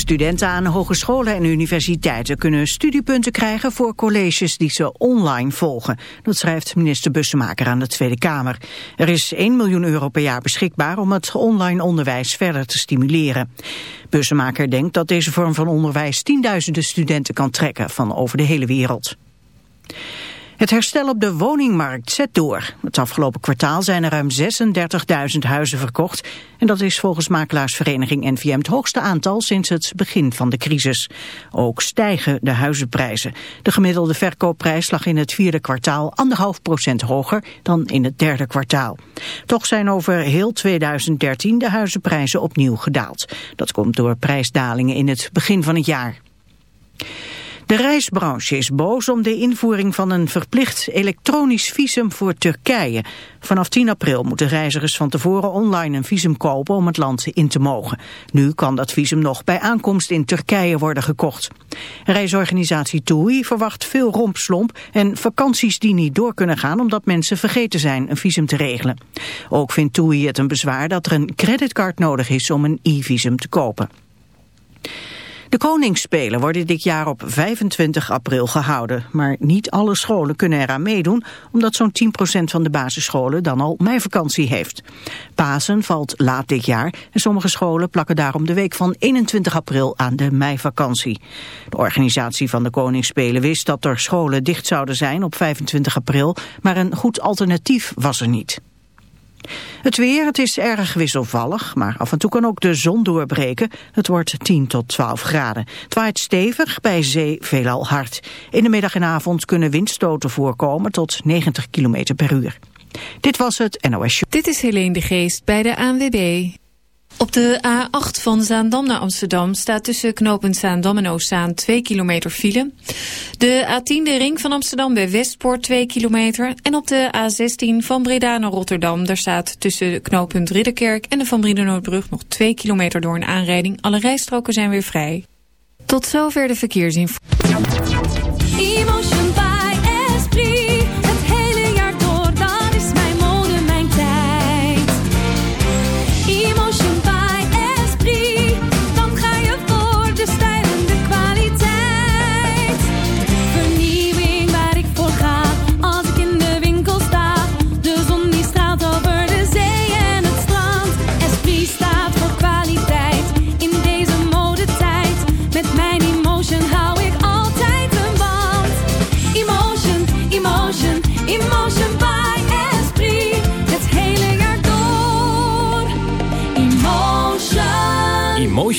Studenten aan hogescholen en universiteiten kunnen studiepunten krijgen voor colleges die ze online volgen. Dat schrijft minister Bussemaker aan de Tweede Kamer. Er is 1 miljoen euro per jaar beschikbaar om het online onderwijs verder te stimuleren. Bussemaker denkt dat deze vorm van onderwijs tienduizenden studenten kan trekken van over de hele wereld. Het herstel op de woningmarkt zet door. Het afgelopen kwartaal zijn er ruim 36.000 huizen verkocht. En dat is volgens makelaarsvereniging NVM het hoogste aantal sinds het begin van de crisis. Ook stijgen de huizenprijzen. De gemiddelde verkoopprijs lag in het vierde kwartaal anderhalf procent hoger dan in het derde kwartaal. Toch zijn over heel 2013 de huizenprijzen opnieuw gedaald. Dat komt door prijsdalingen in het begin van het jaar. De reisbranche is boos om de invoering van een verplicht elektronisch visum voor Turkije. Vanaf 10 april moeten reizigers van tevoren online een visum kopen om het land in te mogen. Nu kan dat visum nog bij aankomst in Turkije worden gekocht. Reisorganisatie TUI verwacht veel rompslomp en vakanties die niet door kunnen gaan omdat mensen vergeten zijn een visum te regelen. Ook vindt TUI het een bezwaar dat er een creditcard nodig is om een e-visum te kopen. De Koningsspelen worden dit jaar op 25 april gehouden. Maar niet alle scholen kunnen eraan meedoen, omdat zo'n 10% van de basisscholen dan al meivakantie heeft. Pasen valt laat dit jaar en sommige scholen plakken daarom de week van 21 april aan de meivakantie. De organisatie van de Koningsspelen wist dat er scholen dicht zouden zijn op 25 april, maar een goed alternatief was er niet. Het weer, het is erg wisselvallig, maar af en toe kan ook de zon doorbreken. Het wordt 10 tot 12 graden. Het waait stevig, bij zee veelal hard. In de middag en avond kunnen windstoten voorkomen tot 90 km per uur. Dit was het NOS Show. Dit is Helene de Geest bij de ANWB. Op de A8 van Zaandam naar Amsterdam staat tussen knooppunt Zaandam en Oostzaan 2 kilometer file. De A10 de ring van Amsterdam bij Westpoort 2 kilometer. En op de A16 van Breda naar Rotterdam, daar staat tussen knooppunt Ridderkerk en de Van Brienenoordbrug nog 2 kilometer door een aanrijding. Alle rijstroken zijn weer vrij. Tot zover de verkeersinformatie.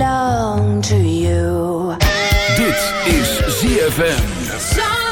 Belong to you. Dit is ZFM.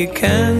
You can.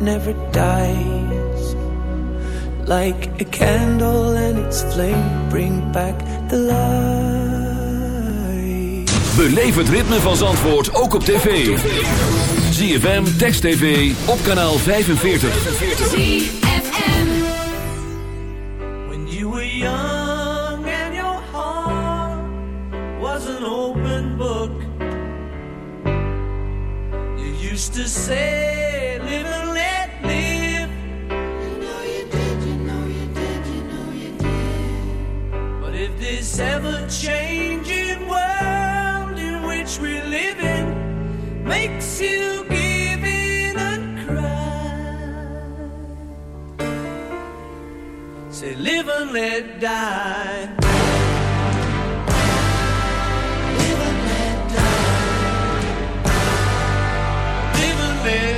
never dies. Like a candle and its flame bring back the light. Beleef het ritme van Zandvoort ook op tv. ZFM, Text TV, op kanaal 45. Used to say, live and let live. You know you did, you know you did, you know you did. But if this ever changing world in which we live in makes you give in and cry, say, live and let die. nothing.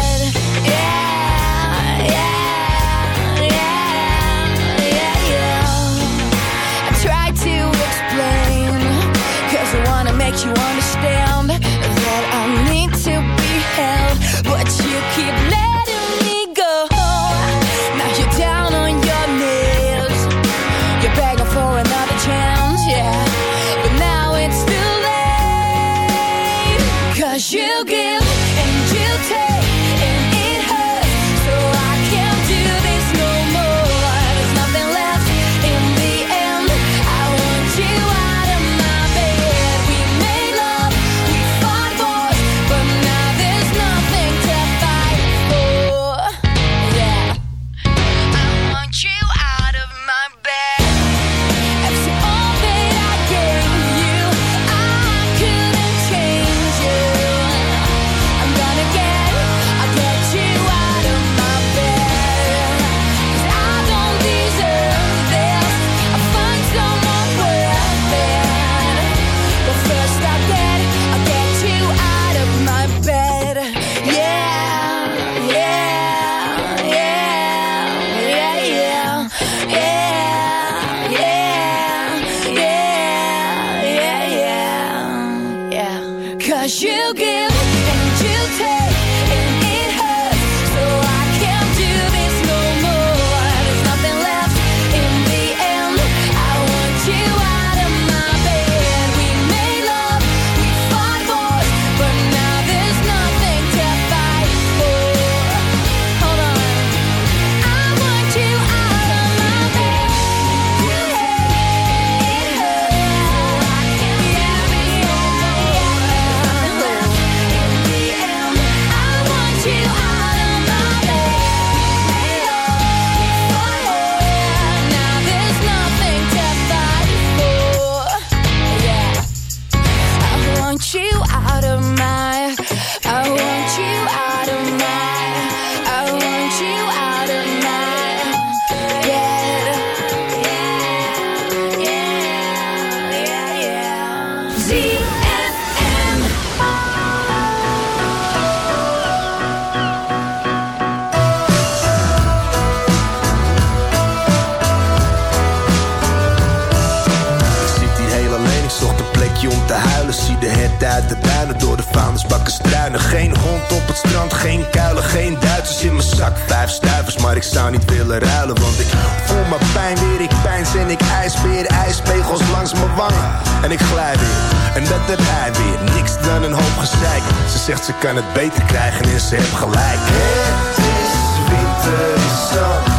het strand, geen kuilen, geen Duitsers in mijn zak. Vijf stuivers, maar ik zou niet willen ruilen, want ik voel mijn pijn weer. Ik pijns en ik ijsbeer, ijspegels langs mijn wangen. En ik glij weer, en dat er hij weer. Niks dan een hoop gezeik. Ze zegt ze kan het beter krijgen en ze heeft gelijk. Het is winter, is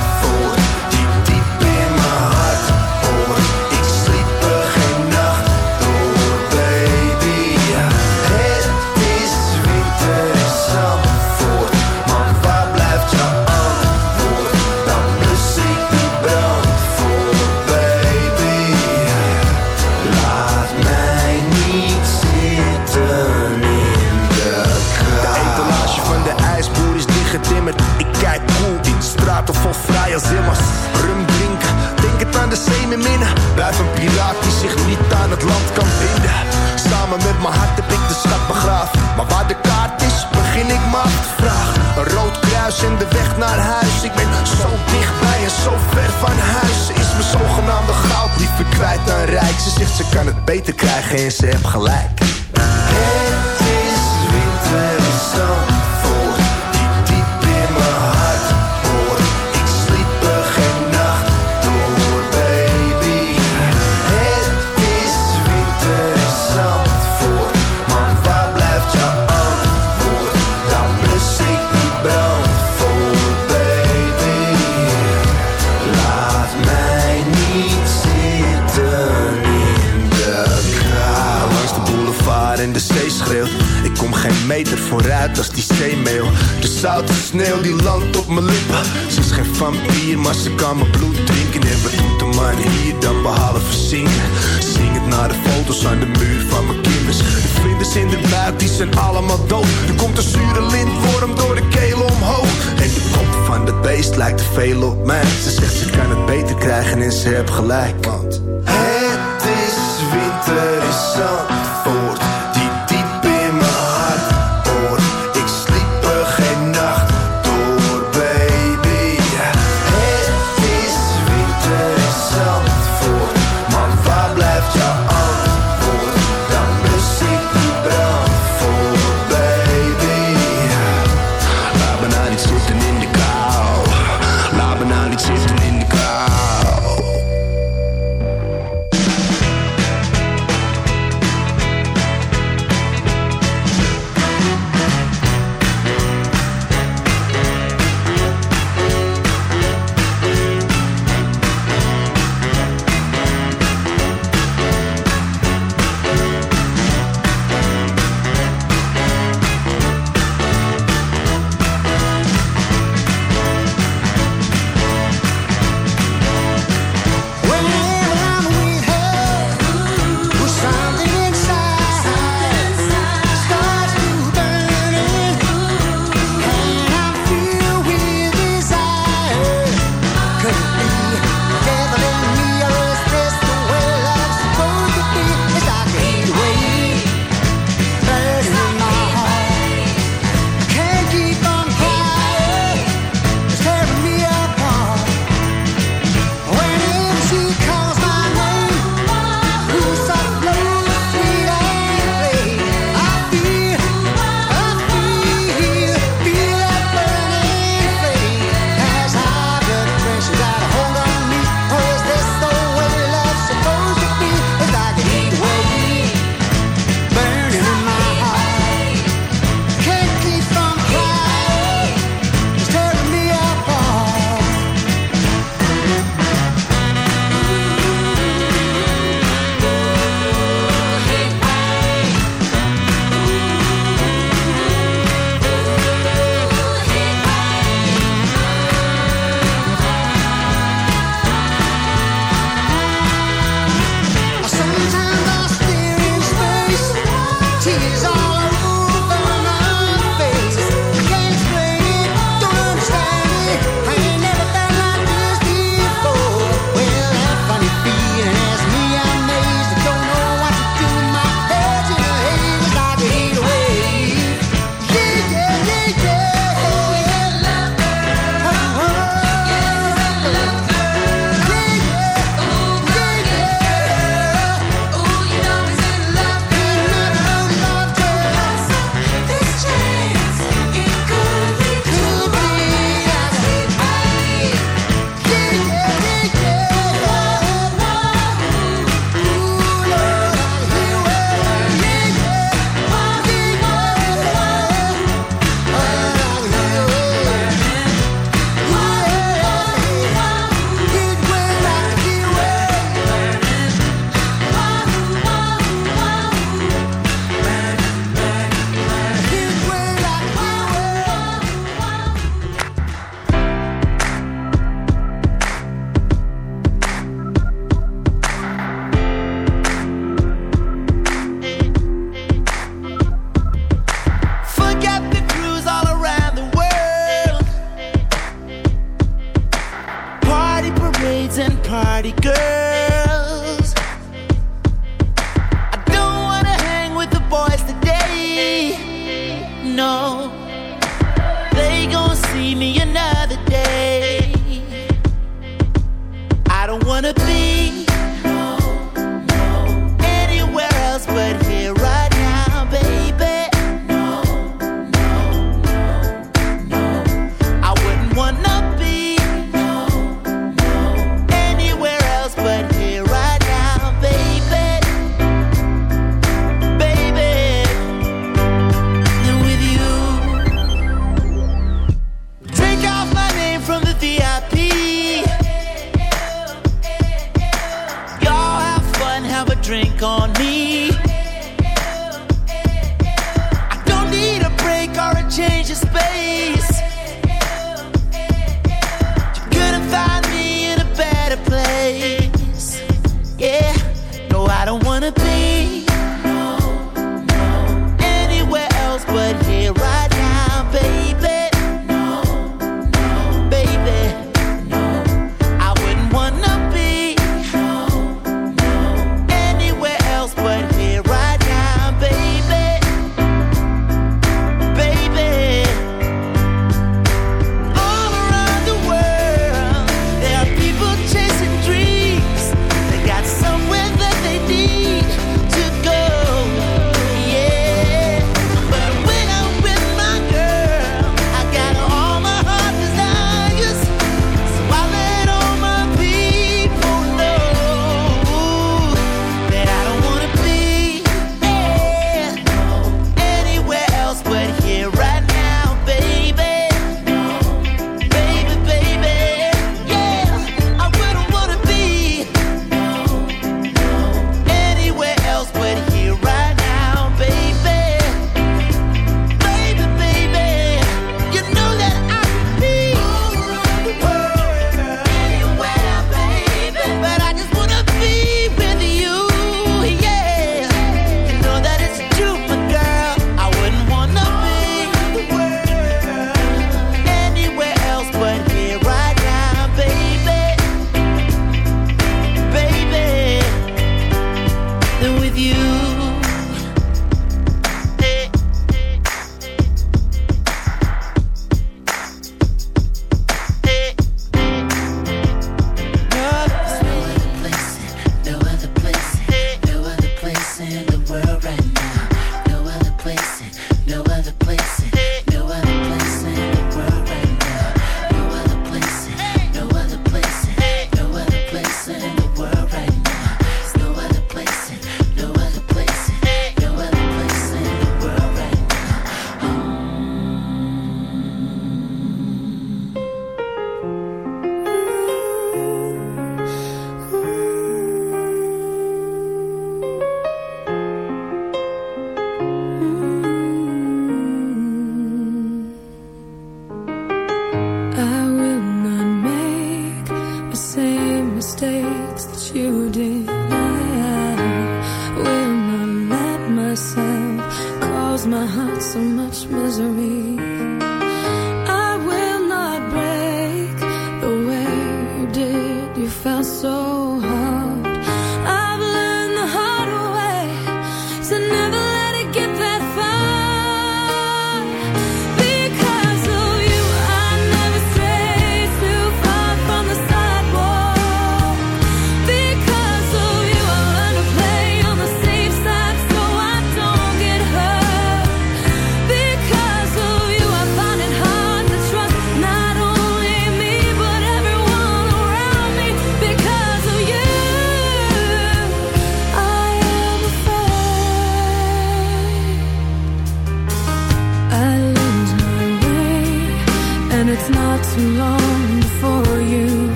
don't wanna be